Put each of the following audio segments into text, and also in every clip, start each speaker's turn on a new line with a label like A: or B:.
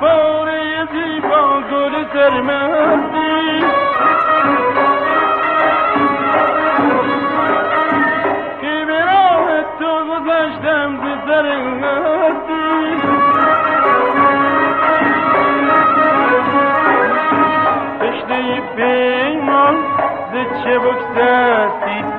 A: پاره زیبا گل سرمستی که به راه تو گذشتم ز سر هستی پیمان چه رشته پیمان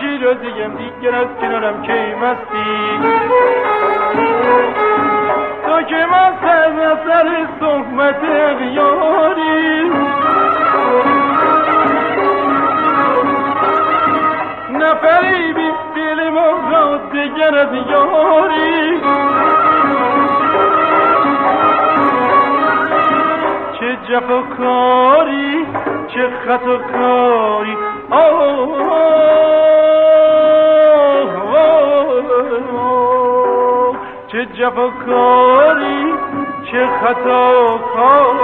A: شیرازیم دیگر از کنارم کی مستی تو که من سر سر صحبت غیاری نفریبی دل ما را دیگر از یاری چه جفاکاری چه خطاکاری چه جفاکاری چه خطاکاری